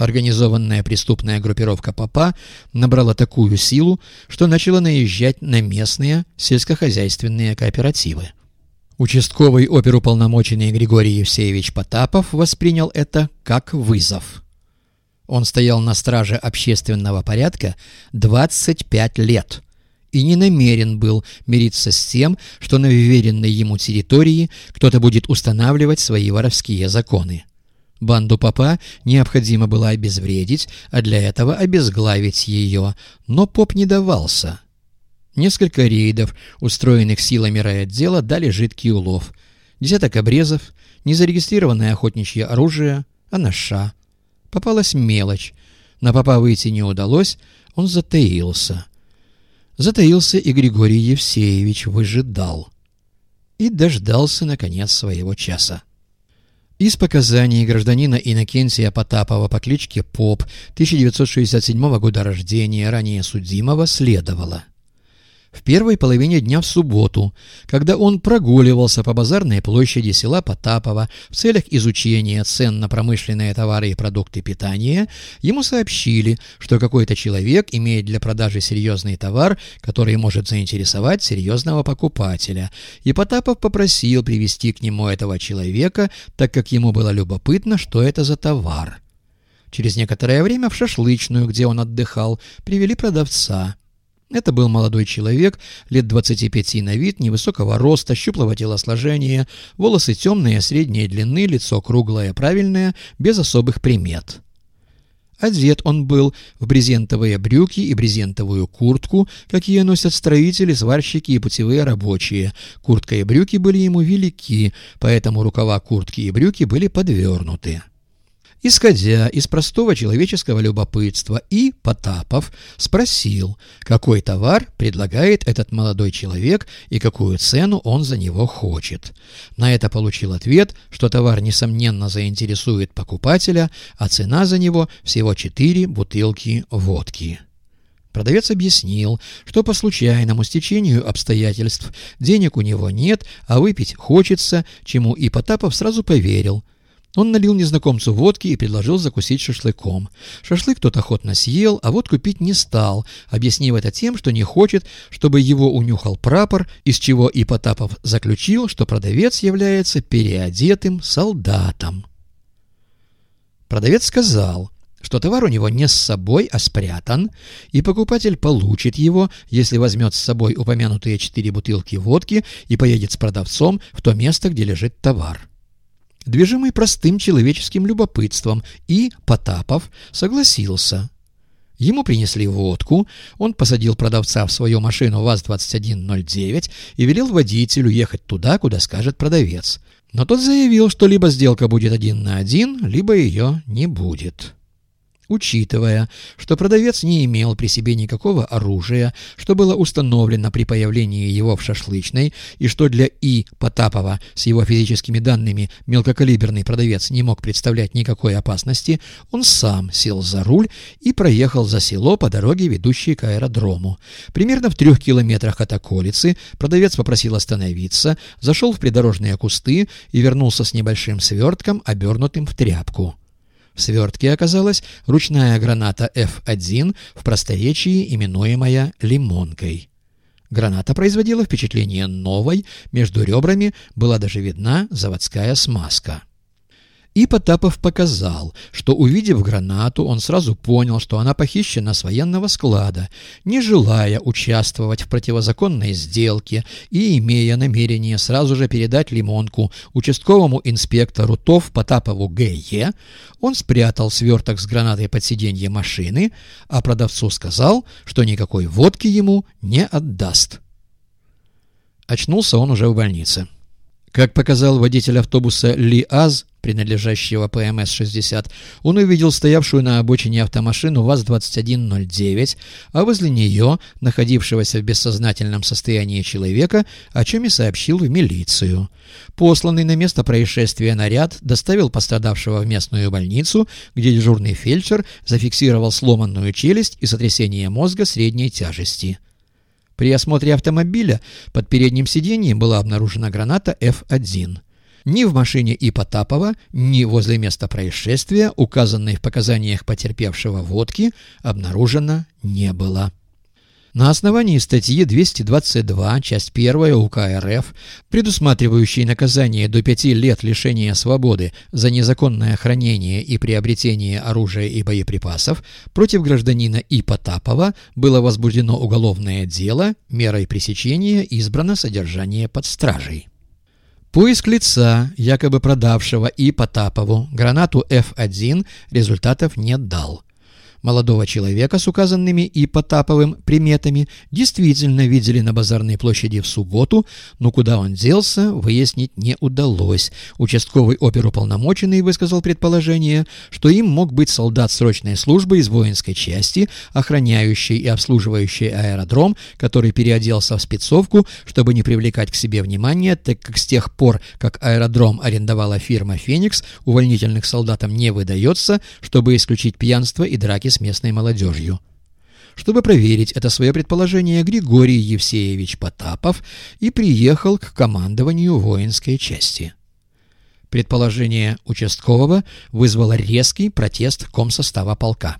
Организованная преступная группировка Попа набрала такую силу, что начала наезжать на местные сельскохозяйственные кооперативы. Участковый оперуполномоченный Григорий Евсеевич Потапов воспринял это как вызов. Он стоял на страже общественного порядка 25 лет и не намерен был мириться с тем, что на уверенной ему территории кто-то будет устанавливать свои воровские законы. Банду попа необходимо было обезвредить, а для этого обезглавить ее, но поп не давался. Несколько рейдов, устроенных силами райотдела, дали жидкий улов. Десяток обрезов, незарегистрированное охотничье оружие, анаша. Попалась мелочь. На попа выйти не удалось, он затаился. Затаился и Григорий Евсеевич выжидал. И дождался, наконец, своего часа. Из показаний гражданина Иннокентия Потапова по кличке Поп 1967 года рождения, ранее судимого, следовало в первой половине дня в субботу, когда он прогуливался по базарной площади села Потапова в целях изучения цен на промышленные товары и продукты питания, ему сообщили, что какой-то человек имеет для продажи серьезный товар, который может заинтересовать серьезного покупателя, и Потапов попросил привести к нему этого человека, так как ему было любопытно, что это за товар. Через некоторое время в шашлычную, где он отдыхал, привели продавца – это был молодой человек, лет 25 на вид, невысокого роста, щуплого телосложения, волосы темные, средней длины, лицо круглое, правильное, без особых примет. Одет он был в брезентовые брюки и брезентовую куртку, какие носят строители, сварщики и путевые рабочие. Куртка и брюки были ему велики, поэтому рукава куртки и брюки были подвернуты. Исходя из простого человеческого любопытства, и Потапов спросил, какой товар предлагает этот молодой человек и какую цену он за него хочет. На это получил ответ, что товар несомненно заинтересует покупателя, а цена за него всего четыре бутылки водки. Продавец объяснил, что по случайному стечению обстоятельств денег у него нет, а выпить хочется, чему и Потапов сразу поверил – он налил незнакомцу водки и предложил закусить шашлыком. Шашлык тот охотно съел, а водку пить не стал, объяснив это тем, что не хочет, чтобы его унюхал прапор, из чего и Потапов заключил, что продавец является переодетым солдатом. Продавец сказал, что товар у него не с собой, а спрятан, и покупатель получит его, если возьмет с собой упомянутые четыре бутылки водки и поедет с продавцом в то место, где лежит товар движимый простым человеческим любопытством, и Потапов согласился. Ему принесли водку, он посадил продавца в свою машину ВАЗ-2109 и велел водителю ехать туда, куда скажет продавец. Но тот заявил, что либо сделка будет один на один, либо ее не будет учитывая, что продавец не имел при себе никакого оружия, что было установлено при появлении его в шашлычной, и что для И. Потапова с его физическими данными мелкокалиберный продавец не мог представлять никакой опасности, он сам сел за руль и проехал за село по дороге, ведущей к аэродрому. Примерно в трех километрах от околицы продавец попросил остановиться, зашел в придорожные кусты и вернулся с небольшим свертком, обернутым в тряпку. В свертке оказалась ручная граната F1 в просторечии, именуемая «лимонкой». Граната производила впечатление новой, между ребрами была даже видна заводская смазка. И Потапов показал, что, увидев гранату, он сразу понял, что она похищена с военного склада, не желая участвовать в противозаконной сделке и имея намерение сразу же передать лимонку участковому инспектору ТОВ Потапову Г.Е., он спрятал сверток с гранатой под сиденье машины, а продавцу сказал, что никакой водки ему не отдаст. Очнулся он уже в больнице. Как показал водитель автобуса Ли Аз, принадлежащего ПМС-60, он увидел стоявшую на обочине автомашину ВАЗ-2109, а возле нее находившегося в бессознательном состоянии человека, о чем и сообщил в милицию. Посланный на место происшествия наряд доставил пострадавшего в местную больницу, где дежурный фельдшер зафиксировал сломанную челюсть и сотрясение мозга средней тяжести. При осмотре автомобиля под передним сиденьем была обнаружена граната F1. Ни в машине и Потапова, ни возле места происшествия, указанной в показаниях потерпевшего водки, обнаружено не было. На основании статьи 222, часть 1 УК РФ, предусматривающей наказание до 5 лет лишения свободы за незаконное хранение и приобретение оружия и боеприпасов, против гражданина И. Было возбуждено уголовное дело, мерой пресечения избрано содержание под стражей. Поиск лица, якобы продавшего И. Потапову, гранату F1 результатов не дал. Молодого человека с указанными и Потаповым приметами действительно видели на базарной площади в субботу, но куда он делся, выяснить не удалось. Участковый оперуполномоченный высказал предположение, что им мог быть солдат срочной службы из воинской части, охраняющий и обслуживающий аэродром, который переоделся в спецовку, чтобы не привлекать к себе внимания, так как с тех пор, как аэродром арендовала фирма «Феникс», увольнительных солдатам не выдается, чтобы исключить пьянство и драки с местной молодежью. Чтобы проверить это свое предположение, Григорий Евсеевич Потапов и приехал к командованию воинской части. Предположение участкового вызвало резкий протест комсостава полка.